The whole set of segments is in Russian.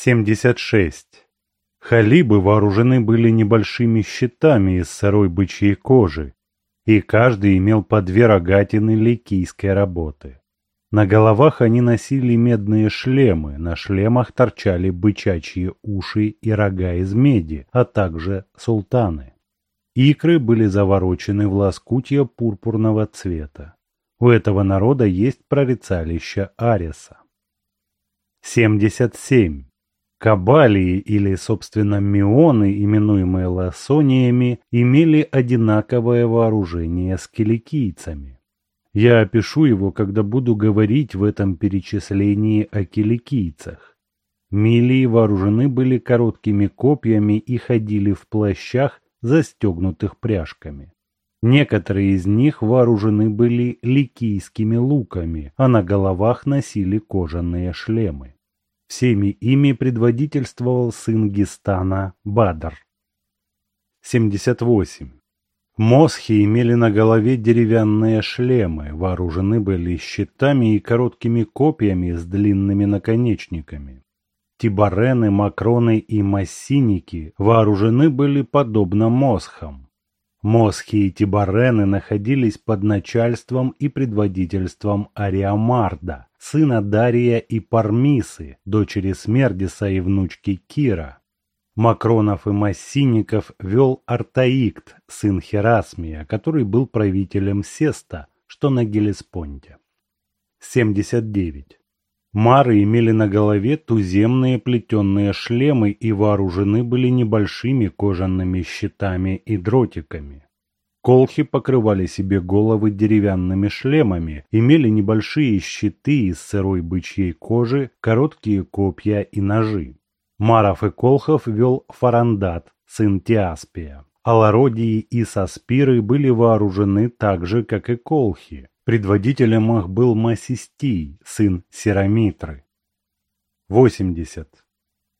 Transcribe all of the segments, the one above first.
76. Халибы вооружены были небольшими щитами из сырой бычьей кожи, и каждый имел по две рогатины ликийской работы. На головах они носили медные шлемы, на шлемах торчали бычачьи уши и рога из меди, а также султаны. Икры были заворочены в лоскутья пурпурного цвета. У этого народа есть прорицалище Ареса. 77. Кабалии или, собственно, мионы, именуемые ласониями, имели одинаковое вооружение с киликийцами. Я опишу его, когда буду говорить в этом перечислении о киликийцах. Милии вооружены были короткими копьями и ходили в плащах, застегнутых пряжками. Некоторые из них вооружены были ликийскими луками, а на головах носили кожаные шлемы. Всеми ими предводительствовал сын Гистана Бадр. 78. Мосхи имели на голове деревянные шлемы, вооружены были щитами и короткими копьями с длинными наконечниками. Тибарены, макроны и массиники вооружены были подобно мосхам. Мосхи и тибарены находились под начальством и предводительством Ариамарда, сына Дария и Пармисы, дочери Смердиса и внучки Кира. Макронов и Массинников вел Артаикт, сын Херасмия, который был правителем Сеста, что на Гелеспонте. 79. Мары имели на голове туземные плетеные шлемы и вооружены были небольшими кожаными щитами и дротиками. Колхи покрывали себе головы деревянными шлемами, имели небольшие щиты из сырой бычьей кожи, короткие копья и ножи. Маров и Колхов вел Фарандат, сын Тиаспия. Алародии и Саспиры были вооружены так же, как и Колхи. Предводителем их был Масистий, сын Серамитры. 80.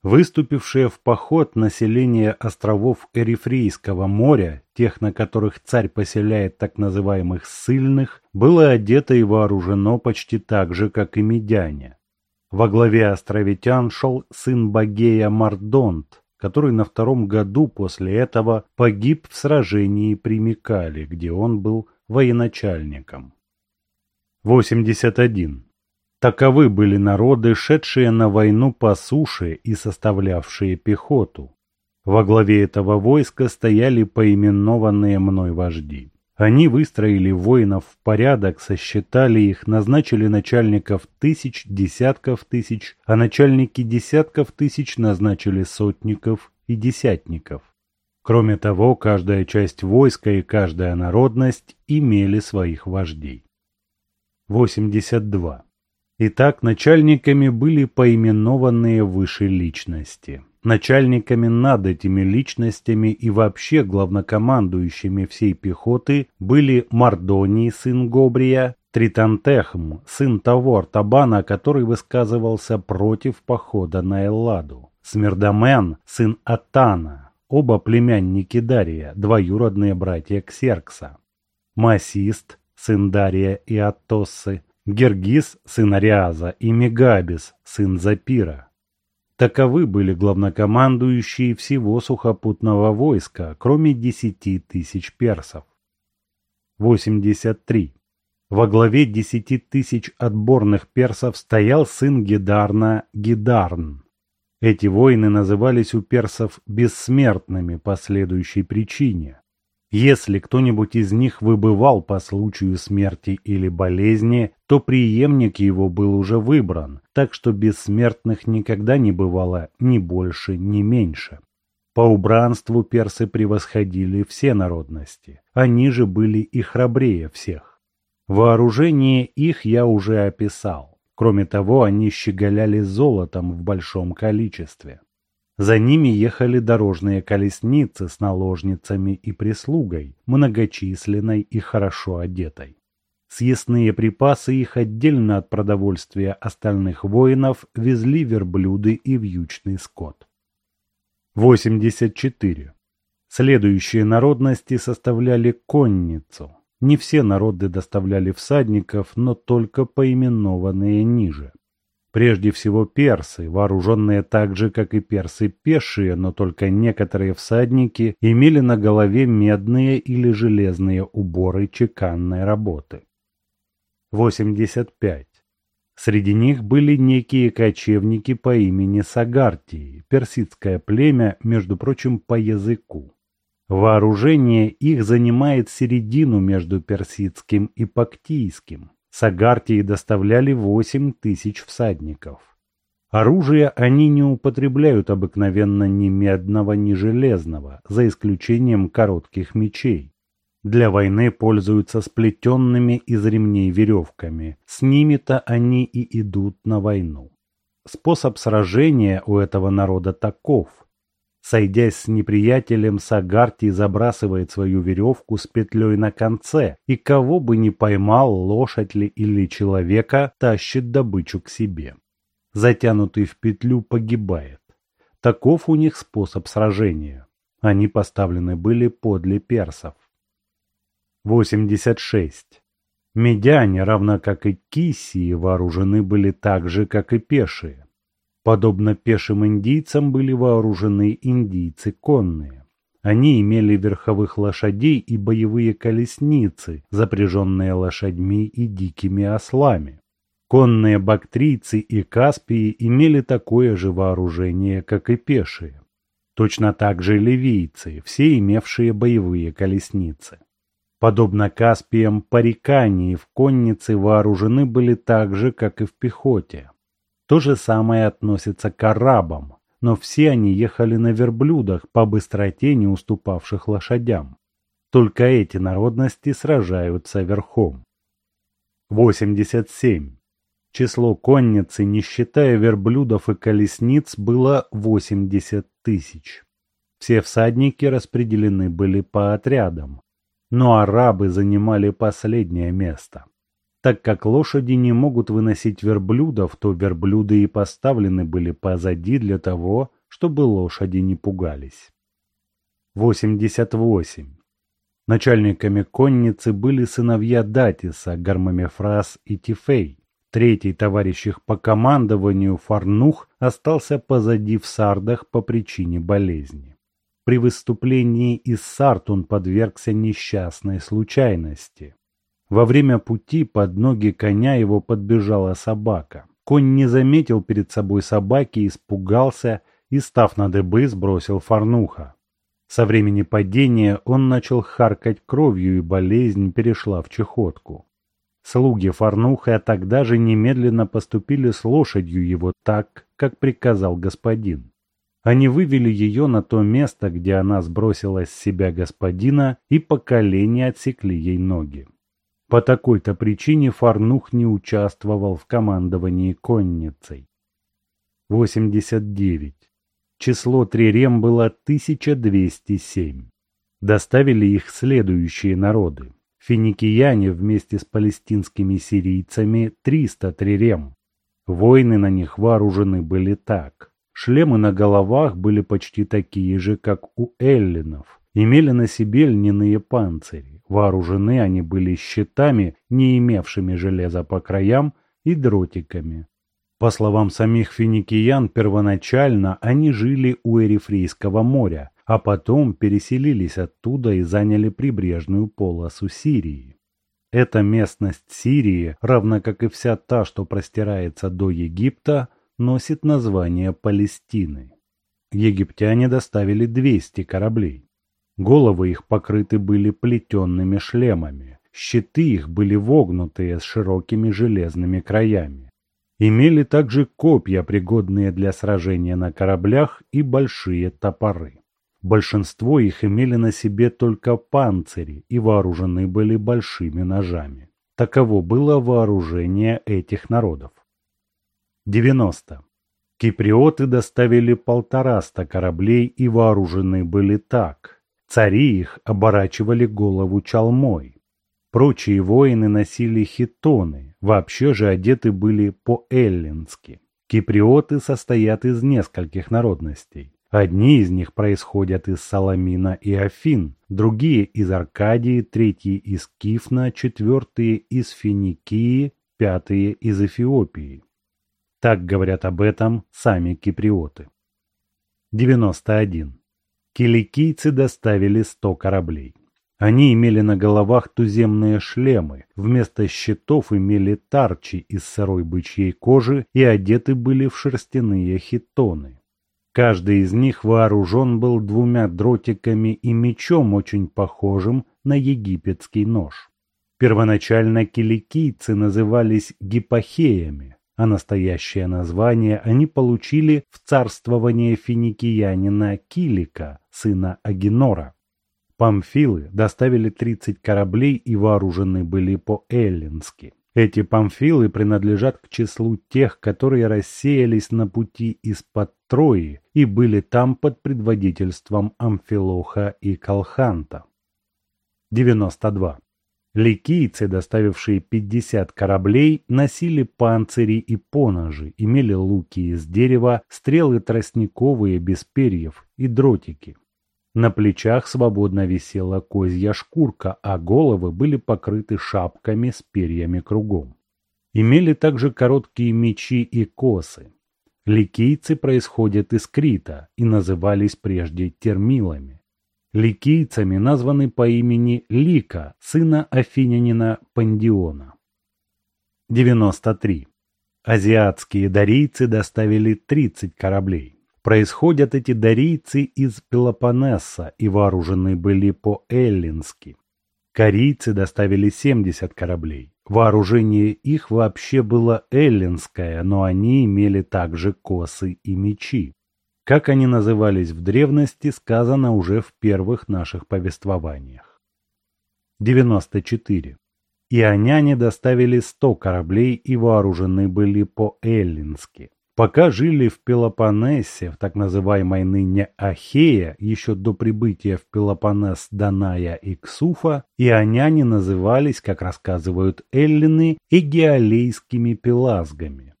Выступившее в поход население островов Эрифрейского моря, тех, на которых царь поселяет так называемых ссыльных, было одето и вооружено почти так же, как и медяне. Во главе островитян шел сын Багея Мардонт, который на втором году после этого погиб в сражении при Микале, где он был военачальником. 81. Таковы были народы, шедшие на войну по суше и составлявшие пехоту. Во главе этого войска стояли поименованные мной вожди. Они выстроили воинов в порядок, сосчитали их, назначили начальников тысяч, десятков тысяч, а начальники десятков тысяч назначили сотников и десятников. Кроме того, каждая часть войска и каждая народность имели своих вождей. 82. Итак, начальниками были поименованные выше личности. Начальниками над этими личностями и вообще главнокомандующими всей пехоты были Мардоний, сын Гобрия, Тритантехм, сын того Артабана, который высказывался против похода на Элладу, Смердамен, сын Атана, оба племянники Дария, двоюродные братья Ксеркса, Масист, сын Дария и Атоссы, Гергис, сын Ариаза, и Мегабис, сын Запира. Таковы были главнокомандующие всего сухопутного войска, кроме десяти тысяч персов. 83. Во главе десяти тысяч отборных персов стоял сын Гидарна Гидарн. Эти воины назывались у персов бессмертными по следующей причине. Если кто-нибудь из них выбывал по случаю смерти или болезни, то преемник его был уже выбран, так что бессмертных никогда не бывало ни больше, ни меньше. По убранству персы превосходили все народности, они же были и храбрее всех. Вооружение их я уже описал. Кроме того, они щеголяли золотом в большом количестве. За ними ехали дорожные колесницы с наложницами и прислугой, многочисленной и хорошо одетой. Съестные припасы их отдельно от продовольствия остальных воинов везли верблюды и вьючный скот. 84. Следующие народности составляли конницу. Не все народы доставляли всадников, но только поименованные ниже. Прежде всего персы, вооруженные так же, как и персы пешие, но только некоторые всадники имели на голове медные или железные уборы чеканной работы. 85. Среди них были некие кочевники по имени Сагартии, персидское племя, между прочим, по языку. Вооружение их занимает середину между персидским и пактийским. Сагартии доставляли восемь тысяч всадников. Оружие они не употребляют обыкновенно ни медного, ни железного, за исключением коротких мечей. Для войны пользуются сплетенными из ремней веревками. С ними-то они и идут на войну. Способ сражения у этого народа таков. Сойдясь с неприятелем, Сагарти забрасывает свою веревку с петлей на конце, и кого бы ни поймал, лошадь ли или человека, тащит добычу к себе. Затянутый в петлю погибает. Таков у них способ сражения. Они поставлены были подле персов. 86. Медяне, равно как и кисии, вооружены были так же, как и пешие. Подобно пешим индийцам были вооружены индийцы конные. Они имели верховых лошадей и боевые колесницы, запряженные лошадьми и дикими ослами. Конные бактрийцы и каспии имели такое же вооружение, как и пешие. Точно так же ливийцы, все имевшие боевые колесницы. Подобно Каспиям, парикании в коннице вооружены были так же, как и в пехоте. То же самое относится к арабам, но все они ехали на верблюдах по быстроте не уступавших лошадям. Только эти народности сражаются верхом. 87. Число конницы, не считая верблюдов и колесниц, было 80 тысяч. Все всадники распределены были по отрядам, но арабы занимали последнее место. Так как лошади не могут выносить верблюдов, то верблюды и поставлены были позади для того, чтобы лошади не пугались. 88. Начальниками конницы были сыновья Датиса, Гармамефраз и Тифей. Третий товарищ их по командованию Фарнух остался позади в Сардах по причине болезни. При выступлении из Сарт он подвергся несчастной случайности. Во время пути под ноги коня его подбежала собака. Конь не заметил перед собой собаки, испугался и, став на дыбы, сбросил фарнуха. Со времени падения он начал харкать кровью, и болезнь перешла в чехотку. Слуги Фарнуха тогда же немедленно поступили с лошадью его так, как приказал господин. Они вывели ее на то место, где она сбросила с себя господина, и по колени отсекли ей ноги. По такой-то причине Фарнух не участвовал в командовании конницей. 89. Число трирем было 1207. Доставили их следующие народы. Финикияне вместе с палестинскими сирийцами 300 трирем. Войны на них вооружены были так. Шлемы на головах были почти такие же, как у эллинов. Имели на себе льняные панцири. Вооружены они были щитами, не имевшими железа по краям, и дротиками. По словам самих финикиян, первоначально они жили у Эрифрейского моря, а потом переселились оттуда и заняли прибрежную полосу Сирии. Эта местность Сирии, равно как и вся та, что простирается до Египта, носит название Палестины. Египтяне доставили 200 кораблей. Головы их покрыты были плетенными шлемами, щиты их были вогнутые с широкими железными краями. Имели также копья, пригодные для сражения на кораблях, и большие топоры. Большинство их имели на себе только панцири и вооружены были большими ножами. Таково было вооружение этих народов. 90. Киприоты доставили полтораста кораблей и вооружены были так – Цари их оборачивали голову чалмой. Прочие воины носили хитоны, вообще же одеты были по-эллински. Киприоты состоят из нескольких народностей. Одни из них происходят из Саламина и Афин, другие из Аркадии, третьи из Кифна, четвертые из Финикии, пятые из Эфиопии. Так говорят об этом сами киприоты. 91. Киликийцы доставили 100 кораблей. Они имели на головах туземные шлемы, вместо щитов имели тарчи из сырой бычьей кожи и одеты были в шерстяные хитоны. Каждый из них вооружен был двумя дротиками и мечом, очень похожим на египетский нож. Первоначально киликийцы назывались гипохеями, а настоящее название они получили в царствование финикиянина Килика, сына Агинора. Памфилы доставили 30 кораблей и вооружены были по-эллински. Эти памфилы принадлежат к числу тех, которые рассеялись на пути из-под Трои и были там под предводительством Амфилоха и Колханта. 92. Ликийцы, доставившие 50 кораблей, носили панцири и поножи, имели луки из дерева, стрелы тростниковые без перьев и дротики. На плечах свободно висела козья шкурка, а головы были покрыты шапками с перьями кругом. Имели также короткие мечи и косы. Ликийцы происходят из Крита и назывались прежде термилами. Ликийцами названы по имени Лика, сына афинянина Пандиона. 93. Азиатские дарийцы доставили 30 кораблей. Происходят эти дарийцы из Пелопоннеса и вооружены были по-эллински. Корейцы доставили 70 кораблей. Вооружение их вообще было эллинское, но они имели также косы и мечи. Как они назывались в древности, сказано уже в первых наших повествованиях. 94. Ионяне доставили 100 кораблей и вооружены были по-эллински. Пока жили в Пелопоннесе, в так называемой ныне Ахея, еще до прибытия в Пелопоннес Даная и Ксуфа, ионяне назывались, как рассказывают эллины, эгеалейскими пелазгами.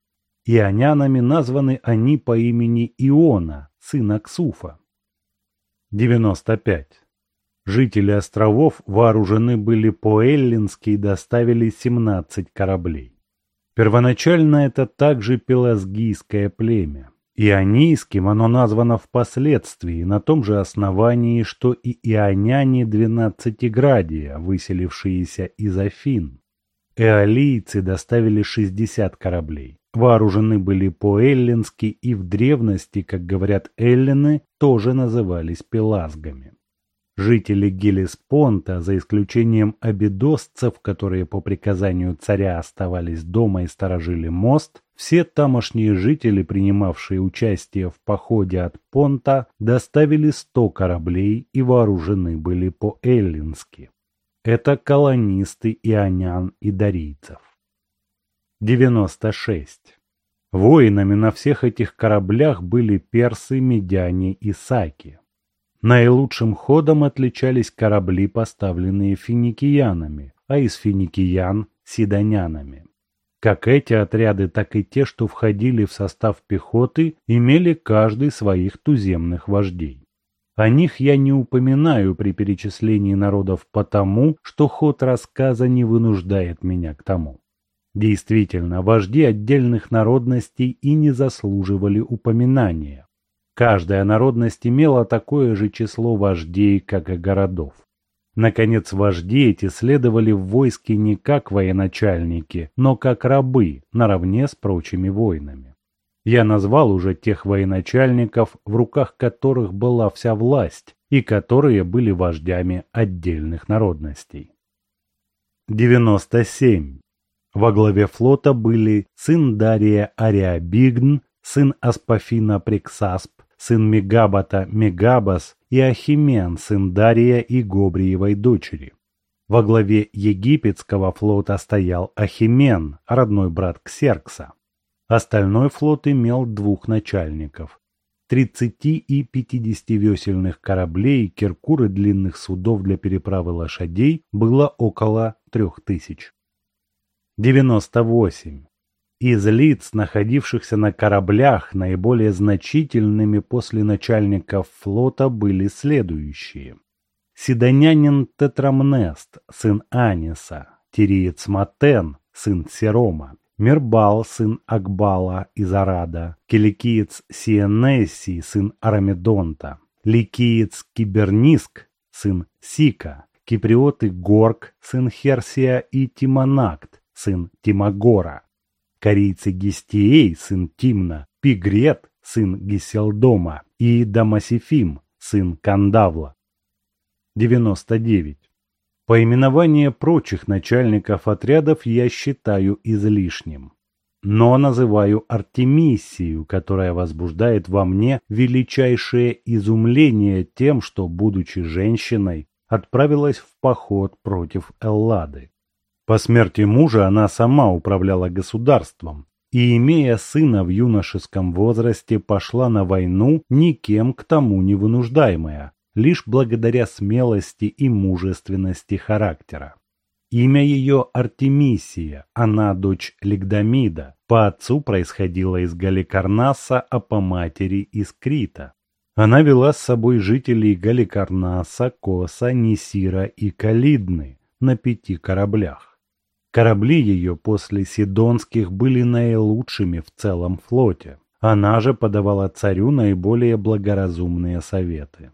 Ионянами названы они по имени Иона, сына Ксуфа. 95. Жители островов вооружены были по-эллински и доставили 17 кораблей. Первоначально это также пелазгийское племя. Ионийским оно названо впоследствии на том же основании, что и ионяне двенадцатиградия, выселившиеся из Афин. Эолийцы доставили 60 кораблей. Вооружены были по-эллински и в древности, как говорят эллины, тоже назывались пелазгами. Жители Гелеспонта, за исключением обидосцев, которые по приказанию царя оставались дома и сторожили мост, все тамошние жители, принимавшие участие в походе от Понта, доставили сто кораблей и вооружены были по-эллински. Это колонисты ионян и дарийцев. 96. Воинами на всех этих кораблях были персы, медяне и саки. Наилучшим ходом отличались корабли, поставленные финикиянами, а из финикиян – сидонянами. Как эти отряды, так и те, что входили в состав пехоты, имели каждый своих туземных вождей. О них я не упоминаю при перечислении народов потому, что ход рассказа не вынуждает меня к тому. Действительно, вожди отдельных народностей и не заслуживали упоминания. Каждая народность имела такое же число вождей, как и городов. Наконец, вожди эти следовали в войске не как военачальники, но как рабы, наравне с прочими воинами. Я назвал уже тех военачальников, в руках которых была вся власть, и которые были вождями отдельных народностей. 97. Во главе флота были сын Дария Ариабигн, сын Аспафина Приксасп, сын Мегабата Мегабас и Ахимен, сын Дария и Гобриевой дочери. Во главе египетского флота стоял Ахимен, родной брат Ксеркса. Остальной флот имел двух начальников. 30 и 50 весельных кораблей и киркуры длинных судов для переправы лошадей было около 3000. 98. Из лиц, находившихся на кораблях, наиболее значительными после начальников флота были следующие. Сидонянин Тетрамнест, сын Аниса, Тириец Матен, сын Серома, Мербал, сын Акбала из Арада, киликиец Сиенесси, сын Арамедонта, ликиец Киберниск, сын Сика, киприоты Горг, сын Херсия и Тимонакт, сын Тимагора, корейцы Гестией, сын Тимна, Пигрет, сын Геселдома и Дамасифим, сын Кандавла. 99. Поименование прочих начальников отрядов я считаю излишним. Но называю Артемисию, которая возбуждает во мне величайшее изумление тем, что, будучи женщиной, отправилась в поход против Эллады. По смерти мужа она сама управляла государством, и, имея сына в юношеском возрасте, пошла на войну никем к тому не вынуждаемая, лишь благодаря смелости и мужественности характера. Имя ее Артемисия, она дочь Лигдамида, по отцу происходила из Галикарнаса, а по матери из Крита. Она вела с собой жителей Галикарнаса, Коса, Нисира и Калидны на пяти кораблях. Корабли ее после Сидонских были наилучшими в целом флоте. Она же подавала царю наиболее благоразумные советы.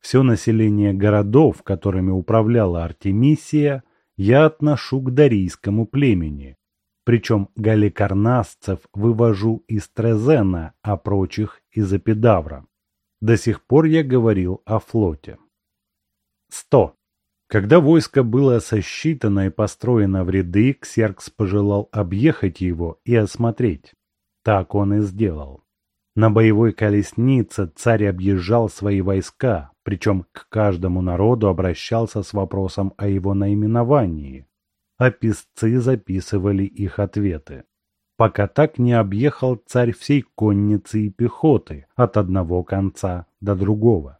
Все население городов, которыми управляла Артемисия, я отношу к дарийскому племени. Причем галикарнасцев вывожу из Трезена, а прочих из Эпидавра. До сих пор я говорил о флоте. 100. Когда войско было сосчитано и построено в ряды, Ксеркс пожелал объехать его и осмотреть. Так он и сделал. На боевой колеснице царь объезжал свои войска, причем к каждому народу обращался с вопросом о его наименовании, а писцы записывали их ответы. Пока так не объехал царь всей конницы и пехоты от одного конца до другого.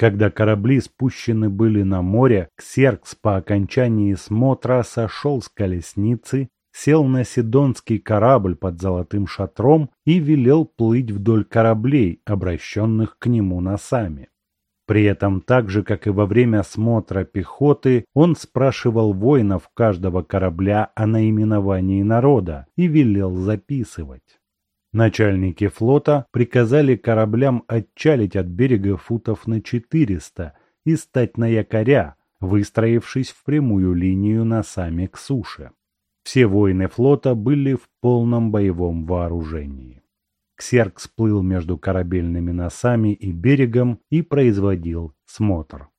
Когда корабли спущены были на море, Ксеркс по окончании смотра сошел с колесницы сел на сидонский корабль под золотым шатром и велел плыть вдоль кораблей, обращенных к нему носами. При этом так же, как и во время осмотра пехоты, он спрашивал воинов каждого корабля о наименовании народа и велел записывать. Начальники флота приказали кораблям отчалить от берега футов на 400 и стать на якоря, выстроившись в прямую линию носами к суше. Все воины флота были в полном боевом вооружении. Ксеркс плыл между корабельными носами и берегом и производил смотр.